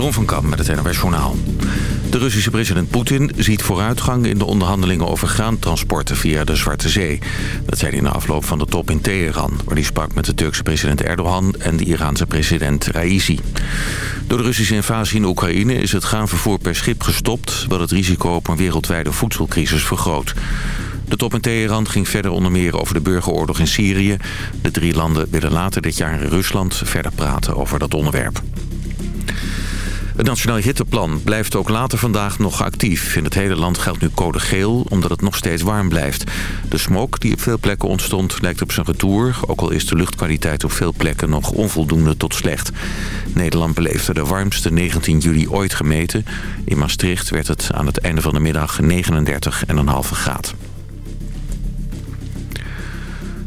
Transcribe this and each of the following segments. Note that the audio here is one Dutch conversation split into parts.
Jeroen van Kam met het NOS Journaal. De Russische president Poetin ziet vooruitgang in de onderhandelingen over graantransporten via de Zwarte Zee. Dat zei hij de afloop van de top in Teheran, waar hij sprak met de Turkse president Erdogan en de Iraanse president Raisi. Door de Russische invasie in Oekraïne is het graanvervoer per schip gestopt, wat het risico op een wereldwijde voedselcrisis vergroot. De top in Teheran ging verder onder meer over de burgeroorlog in Syrië. De drie landen willen later dit jaar in Rusland verder praten over dat onderwerp. Het Nationaal Hitteplan blijft ook later vandaag nog actief. In het hele land geldt nu code geel, omdat het nog steeds warm blijft. De smog die op veel plekken ontstond lijkt op zijn retour... ook al is de luchtkwaliteit op veel plekken nog onvoldoende tot slecht. Nederland beleefde de warmste 19 juli ooit gemeten. In Maastricht werd het aan het einde van de middag 39,5 graad.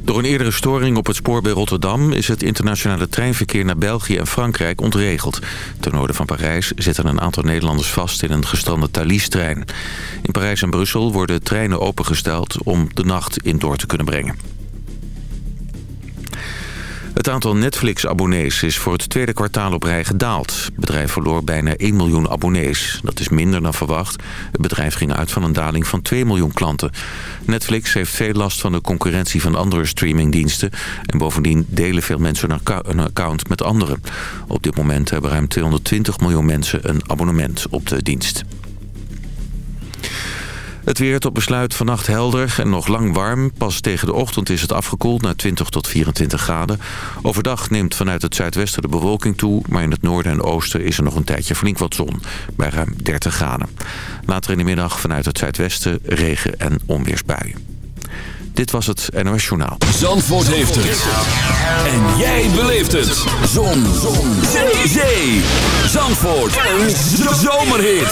Door een eerdere storing op het spoor bij Rotterdam... is het internationale treinverkeer naar België en Frankrijk ontregeld. Ten noorden van Parijs zitten een aantal Nederlanders vast... in een gestrande Thalys-trein. In Parijs en Brussel worden treinen opengesteld... om de nacht in door te kunnen brengen. Het aantal Netflix-abonnees is voor het tweede kwartaal op rij gedaald. Het bedrijf verloor bijna 1 miljoen abonnees. Dat is minder dan verwacht. Het bedrijf ging uit van een daling van 2 miljoen klanten. Netflix heeft veel last van de concurrentie van andere streamingdiensten. En bovendien delen veel mensen een account met anderen. Op dit moment hebben ruim 220 miljoen mensen een abonnement op de dienst. Het weer tot besluit vannacht helder en nog lang warm. Pas tegen de ochtend is het afgekoeld naar 20 tot 24 graden. Overdag neemt vanuit het zuidwesten de bewolking toe... maar in het noorden en oosten is er nog een tijdje flink wat zon. Bij ruim 30 graden. Later in de middag vanuit het zuidwesten regen- en onweersbuien. Dit was het NOS Journaal. Zandvoort heeft het. En jij beleeft het. Zon. Zon. Zee. Zandvoort. Een zomerhit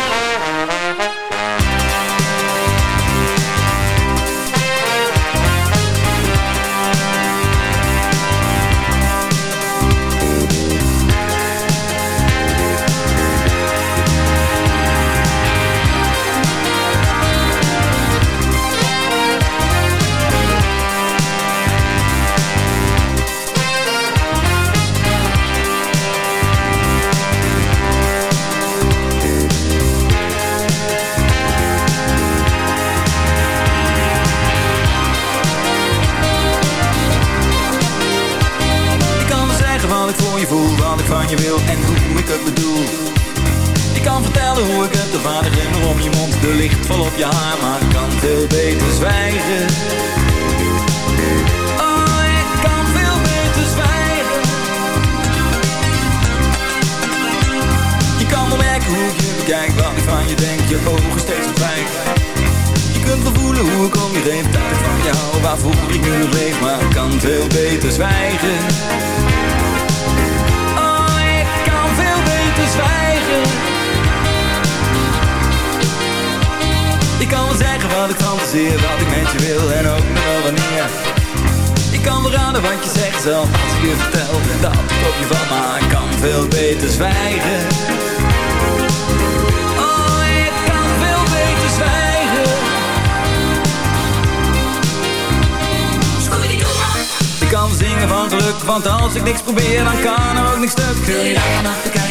Ik kan vertellen hoe ik het, de vader om je mond De licht vol op je haar, maar ik kan veel beter zwijgen. Oh, ik kan veel beter zwijgen. Je kan wel merken hoe ik je bekijk Wat ik van je denk, je ogen steeds verdwijgen Je kunt wel voelen hoe ik om je heen Dat van jou, waarvoor ik nu leef. Maar ik kan veel beter zwijgen wat ik fantaseer Wat ik met je wil en ook nog wel wanneer. Ik kan wel raden wat je zegt zelf Als ik je vertel dat ik op je van Maar ik kan veel beter zwijgen. Oh, ik kan veel beter zwijgen. Ik kan zingen van geluk Want als ik niks probeer dan kan er ook niks stuk. Wil je daar vannacht kijken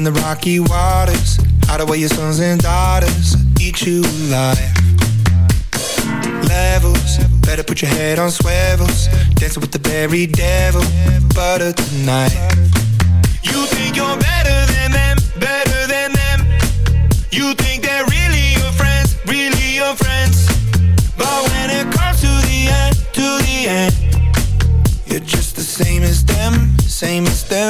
in the rocky waters. Hide away your sons and daughters. Eat you alive. Levels, better put your head on swivels. Dancing with the very devil, butter tonight. You think you're better than them, better than them. You think they're really your friends, really your friends. But when it comes to the end, to the end, you're just the same as them, same as them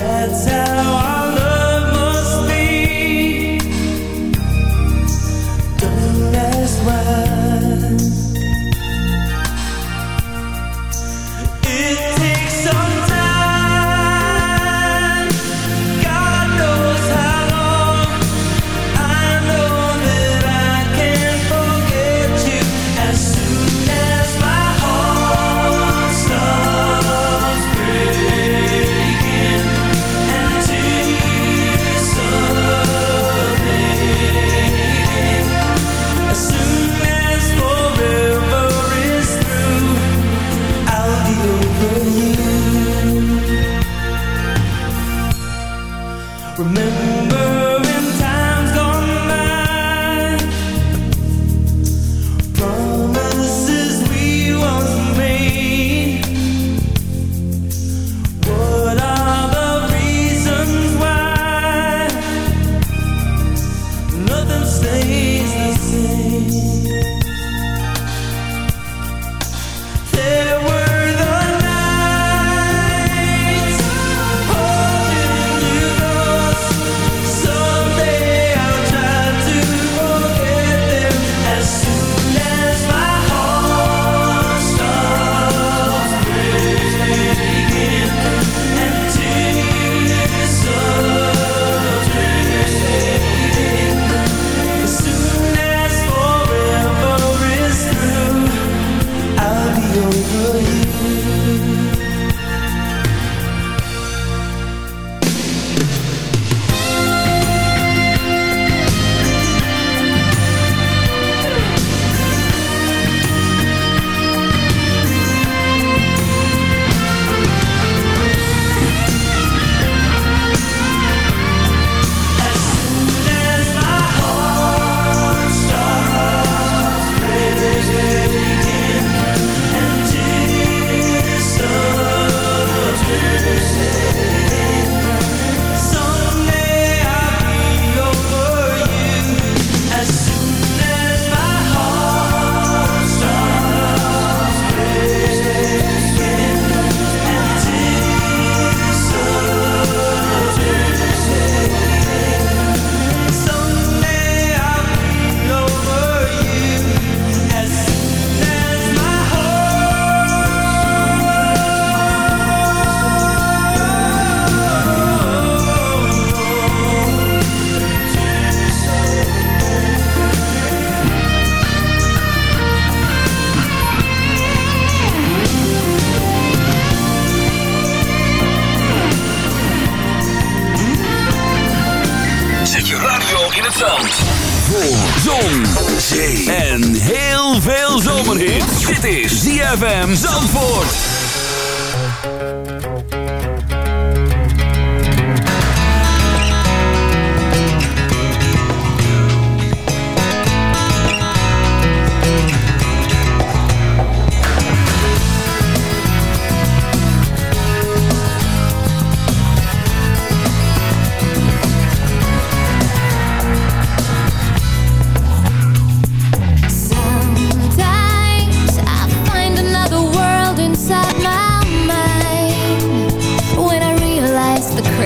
that's how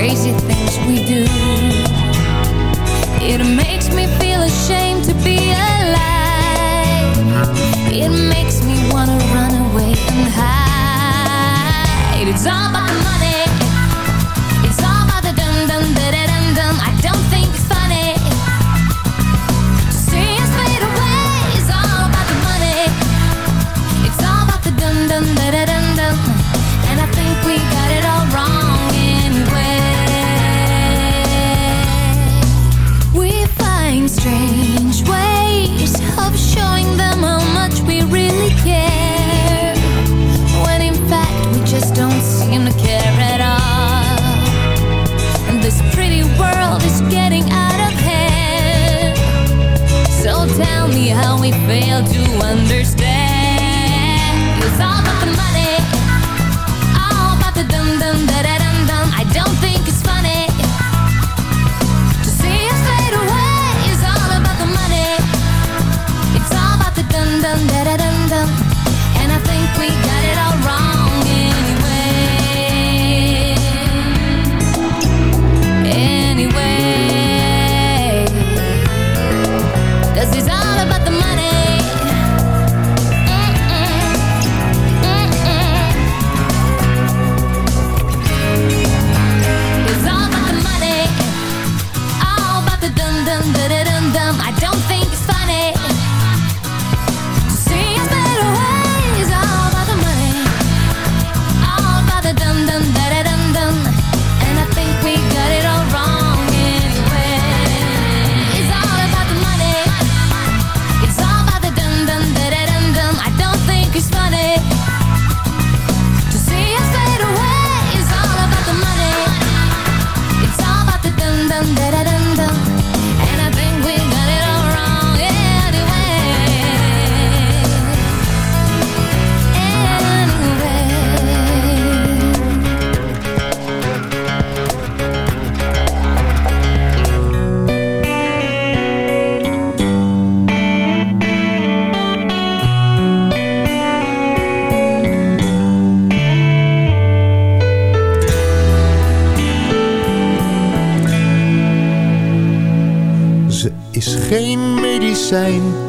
crazy things we do. It makes me feel ashamed to be alive. It makes me wanna run away and hide. It's all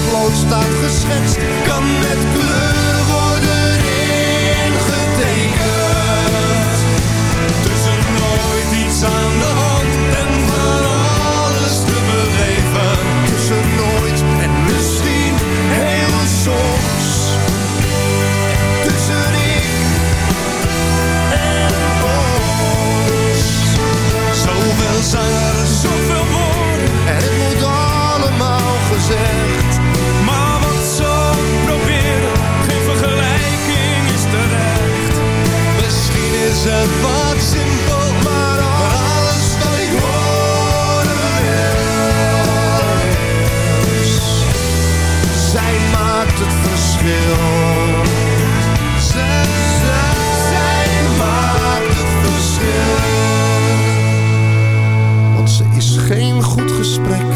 Potlood staat geschetst, kan met kleur worden ingetekend. Tussen nooit iets aan de hand en van alles te beleven. Tussen nooit en misschien heel soms. Tussen ik en ons. Zoveel zangeren, is het wat simpel, maar alles wat ik horen is. Zij maakt het verschil. Zij, zij, zij maakt het verschil. Want ze is geen goed gesprek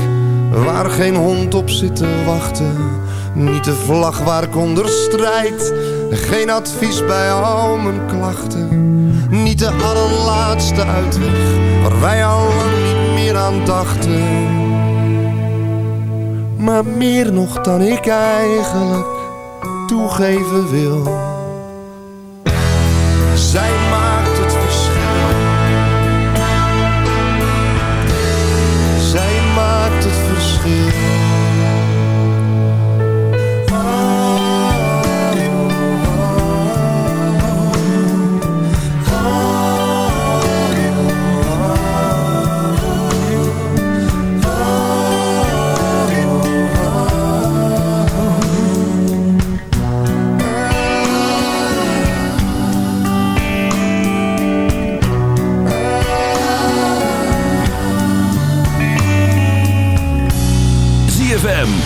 waar geen hond op zit te wachten. Niet de vlag waar ik onder. Geen advies bij al mijn klachten. De allerlaatste uitweg waar wij al lang niet meer aan dachten. Maar meer nog dan ik eigenlijk toegeven wil.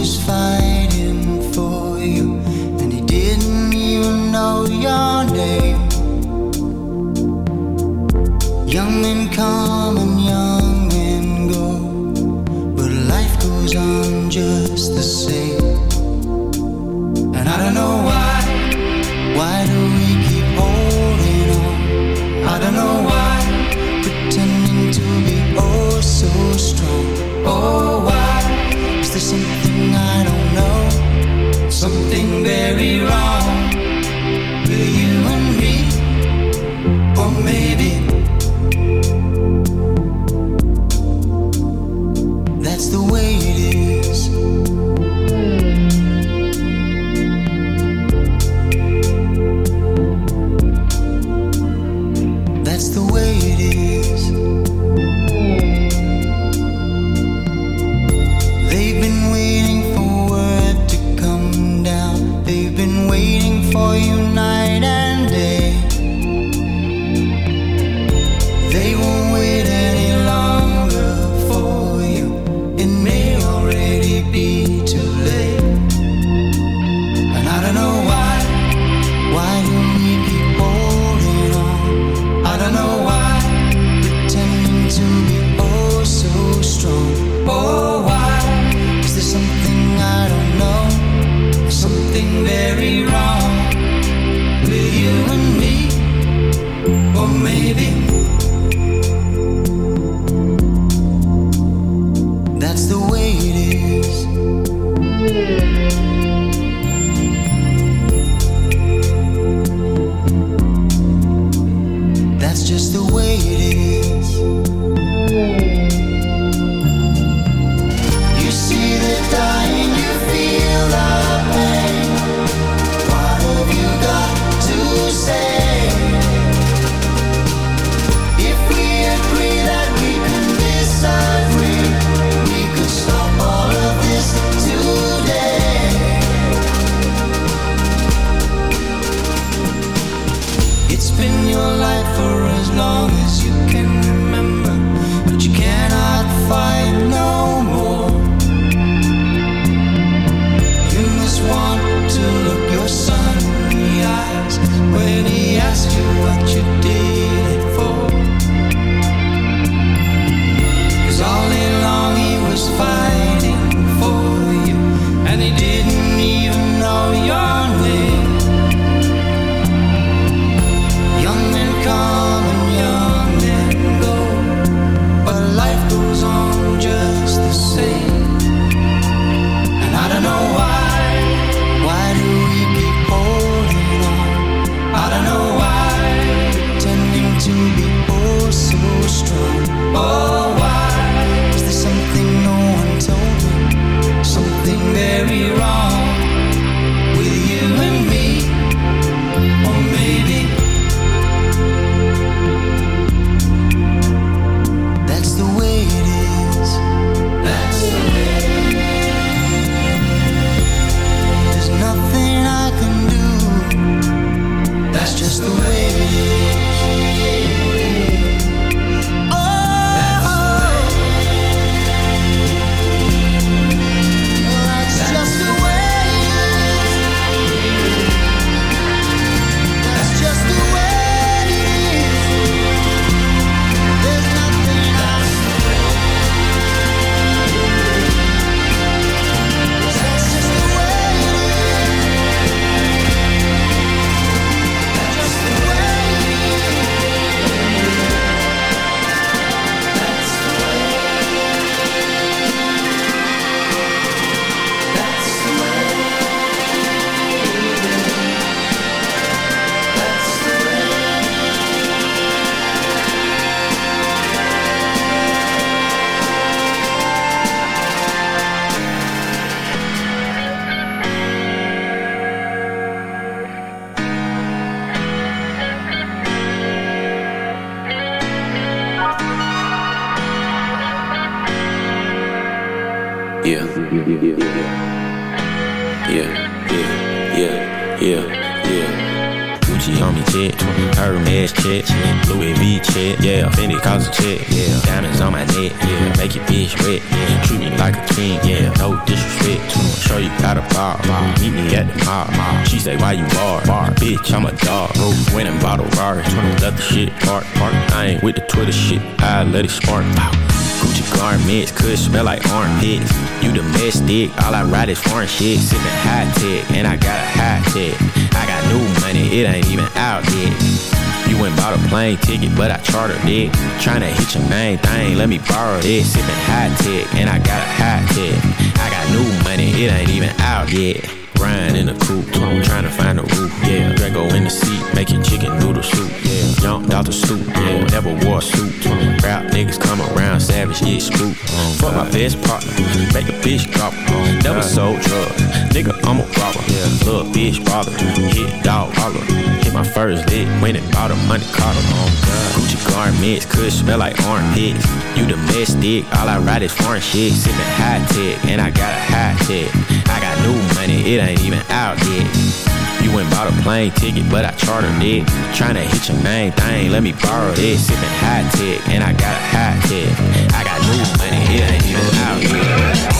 was fine. Foreign. Sipping high tech, and I got a high tech. I got new money, it ain't even out yet. You went bought a plane ticket, but I chartered it. Tryna hit your main thing, let me borrow this. Sipping high tech, and I got a high tech. I got new money, it ain't even out yet. Grind in the coupe, I'm trying to find a roof, yeah. Draco in the seat, making chicken noodle soup. Jumped out the stoop, yeah. Never wore a suit. Rap niggas come around, savage, yeah, spook. Um, Fuck my best partner, make a bitch drop. Um, Never sold drugs, nigga, I'm a robber. Yeah. Little bitch bother, hit dog holler. Hit my first lick, went and bought a money Carter. Um, Gucci garments, could smell like armpits. You domestic, all I ride is foreign shit. Sipping high tech, and I got a high tech. I got new money, it ain't even out yet. You went bought a plane ticket, but I chartered it. Tryna hit your main thing, let me borrow this. Sippin' high tech, and I got a high tech. I got new money, it ain't even out.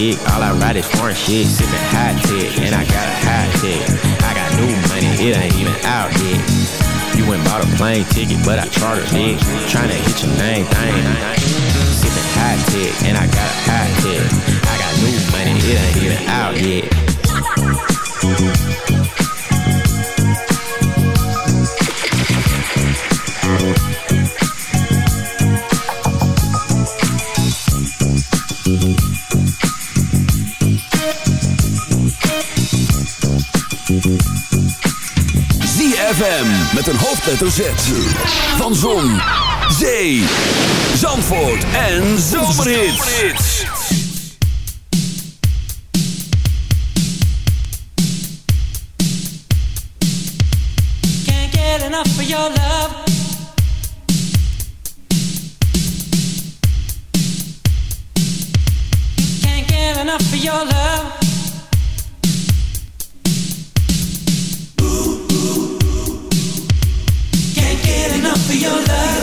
Dick, all I ride is foreign shit. Sippin' hot tech, and I got a hot tech. I got new money, it ain't even out yet. You went bought a plane ticket, but I chartered it. Tryna hit your main thing. Sippin' hot tech, and I got a hot tech. I got new money, it ain't even out yet. met een hoofdletter Z. Van Zon, Zee, Zandvoort en Zomerhits. Can't get enough for your love. Can't get enough for your love. for your love.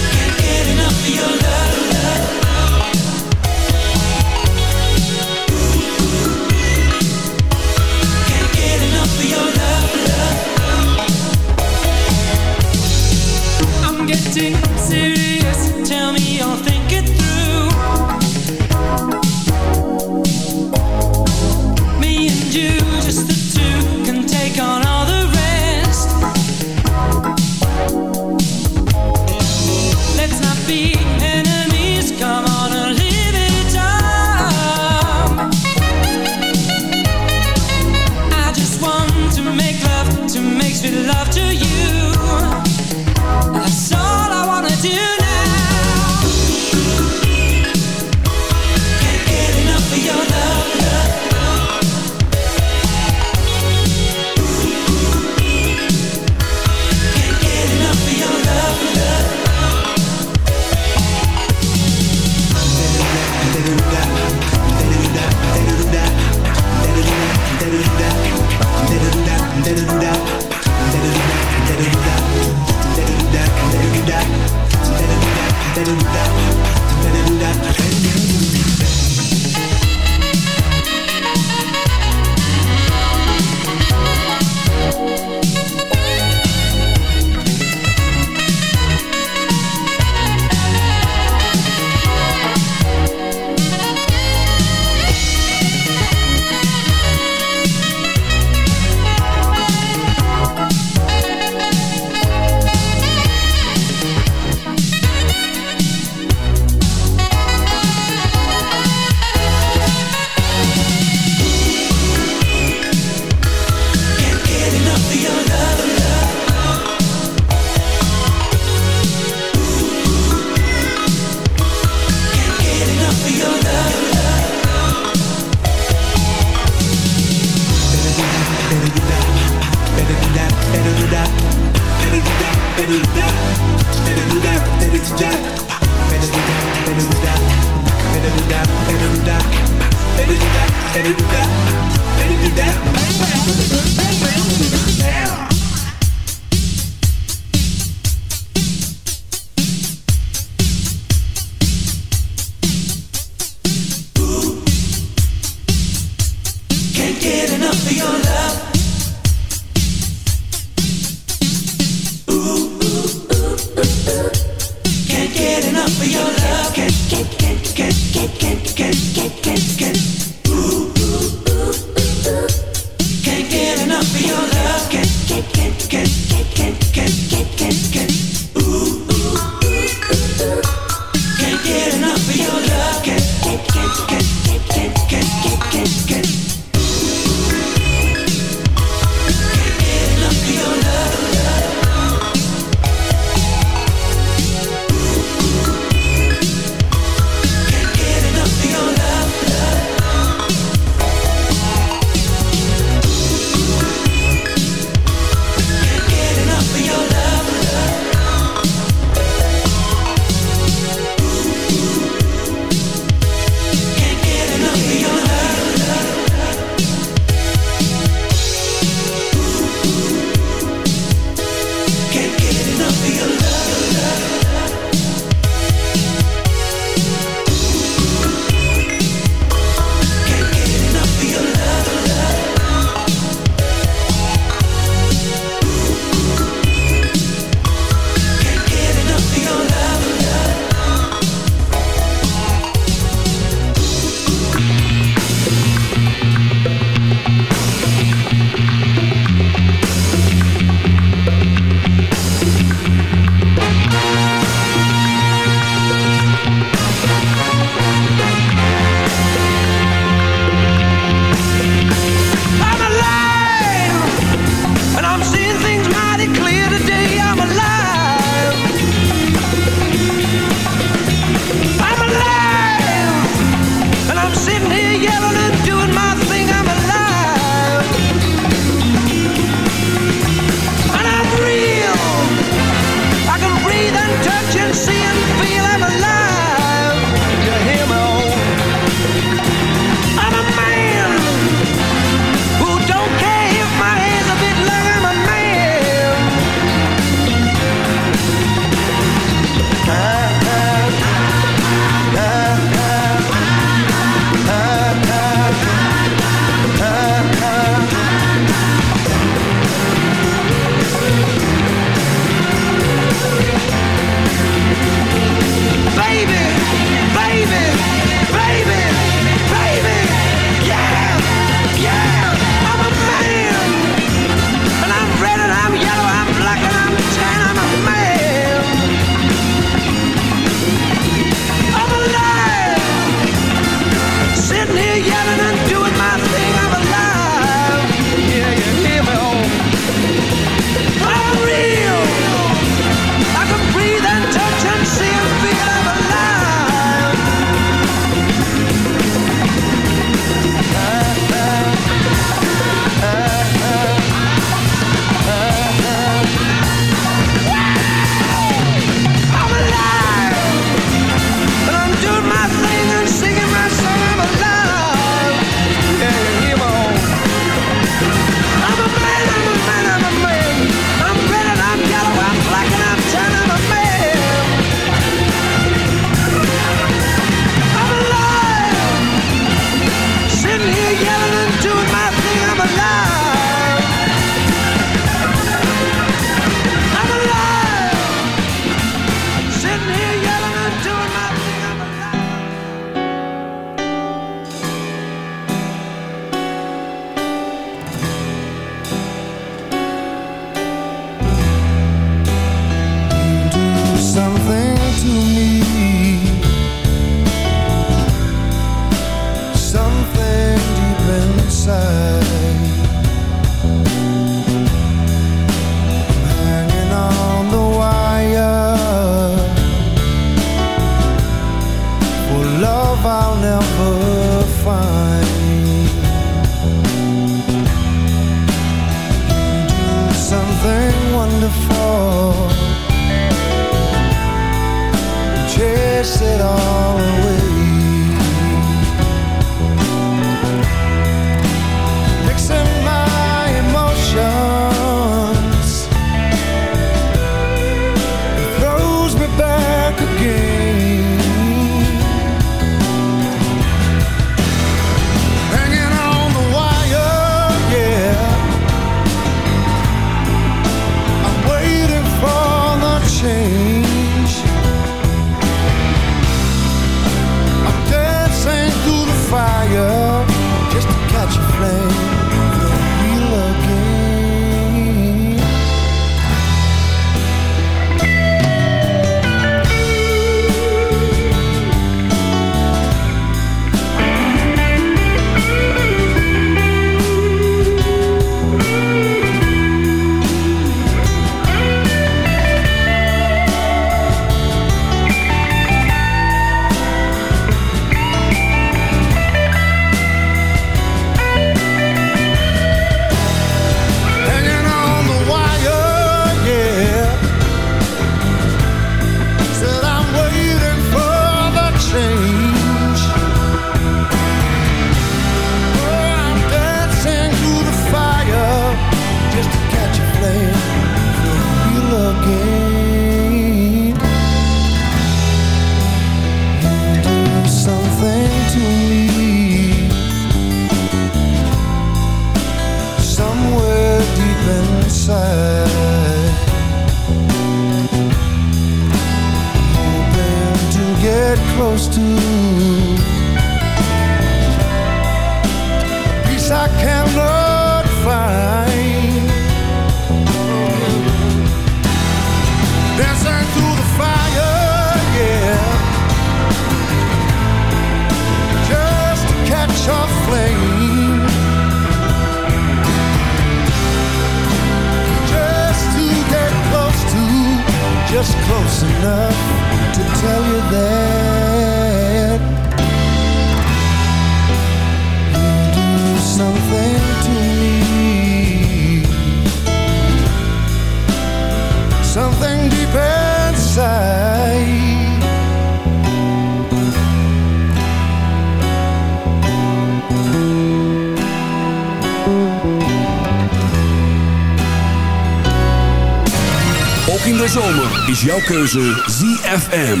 de zomer is jouw keuze ZFM.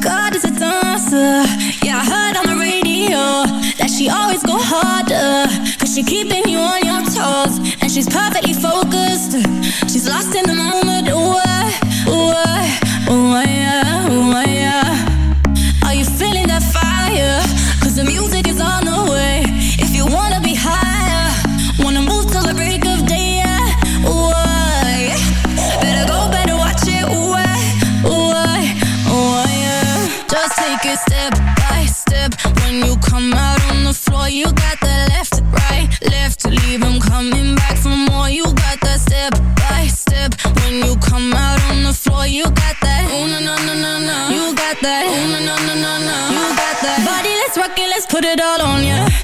God is a dancer. Yeah, I heard on the radio that she always go harder. Cause she keeping you on your toes. And she's perfectly focused. She's lost in the moment. Ooh, ooh, ooh, ooh, yeah, ooh, yeah. Are you feeling that fire? Cause the music put it all on ya.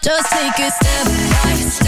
just take a step by step.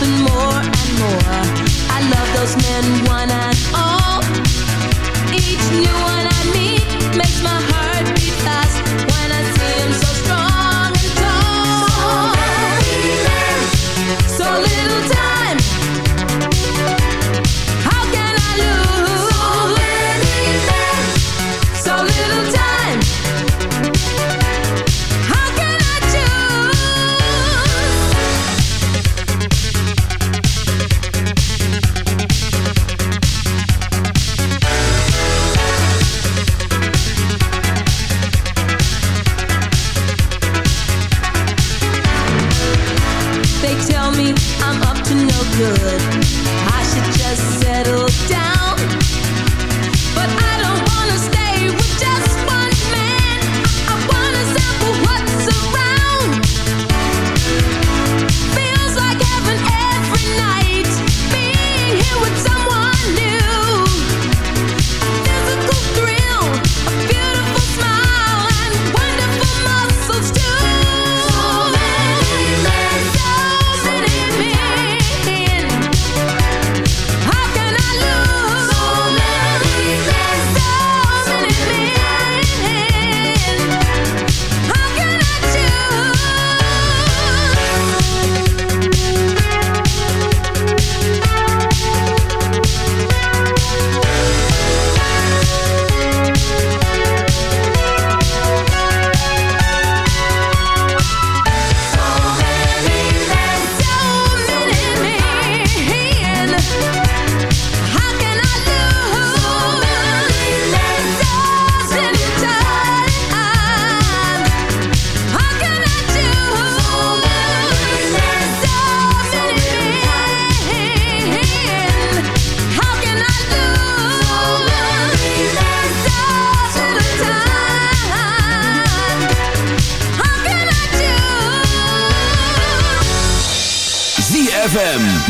Happen more and more. I love those men, one and all.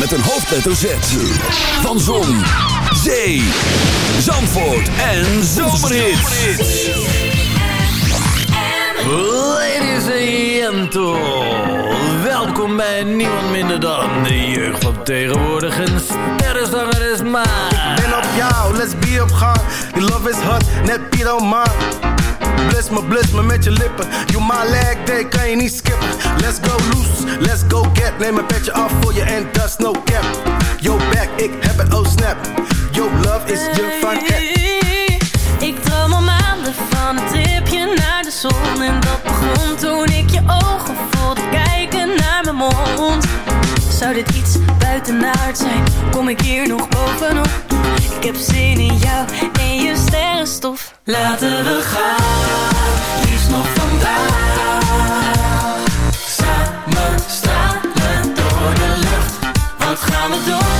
Met een hoofdletter Z. Van Zon, Zee, Zandvoort en Zomerhits. Ladies and gentlemen, welkom bij niemand minder dan de jeugd van tegenwoordig. Een sterrenzanger is maar. Ben op jou, let's be op gang. Die love is hot, net Piet man. Bless me met je lippen. You my leg day, kan je niet skippen. Let's go loose, let's go get. Neem een petje af voor je en is no cap. Yo back, ik heb het, oh snap. Yo love is je van Ik droom al maanden van een tripje naar de zon En dat begon toen ik je ogen voelde kijken naar mijn mond Zou dit iets buitenaard zijn? Kom ik hier nog bovenop? Ik heb zin in jou en je sterrenstof Laten we gaan, liefst nog vandaag Samen stralen door de lucht Wat gaan we doen,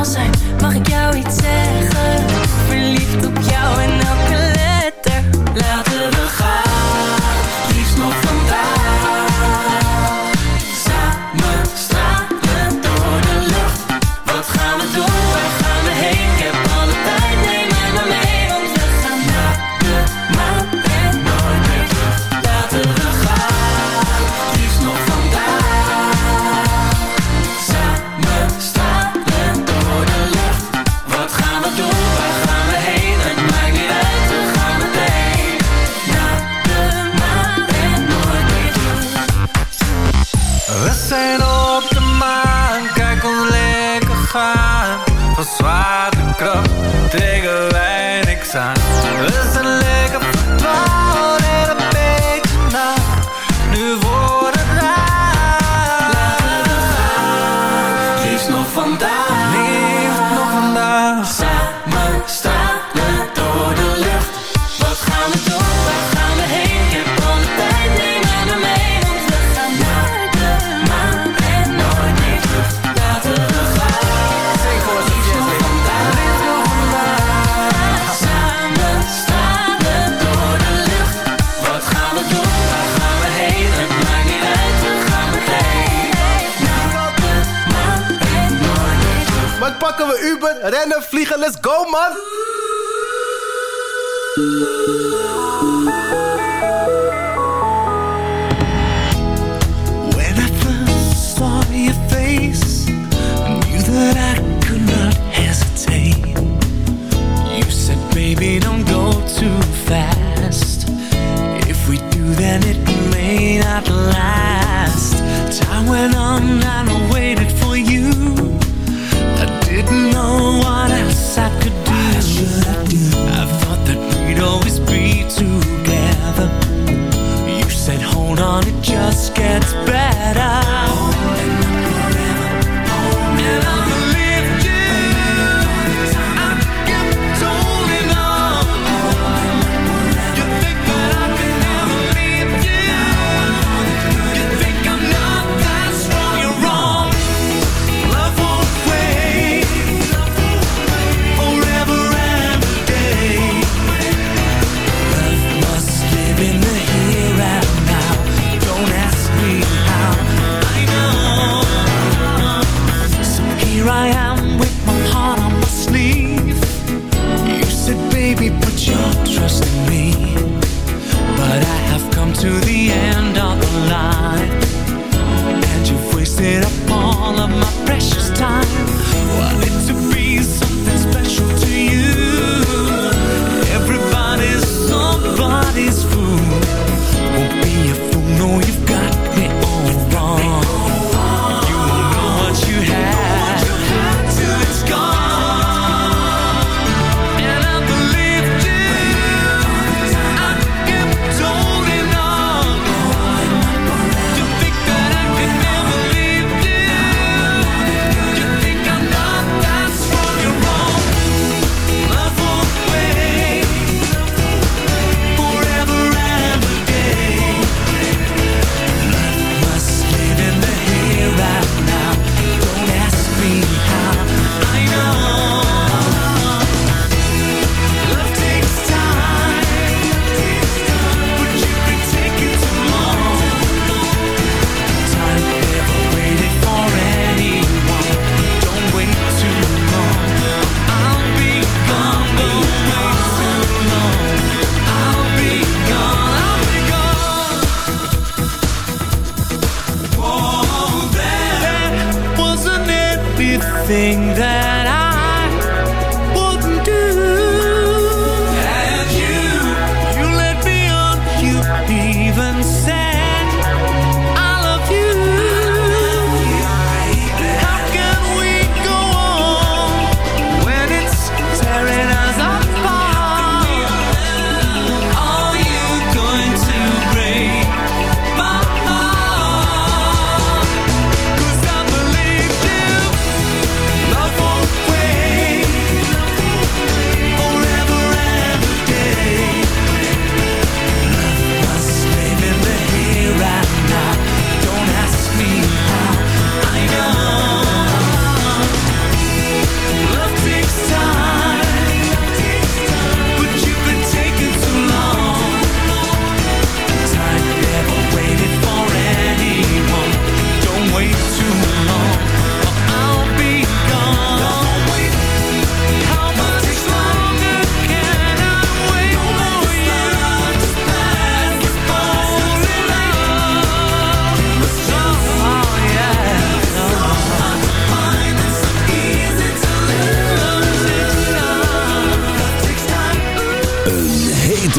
zijn? Mag ik jou iets zeggen? Verliefd op jou en elke letter Laten vliegen, let's go man!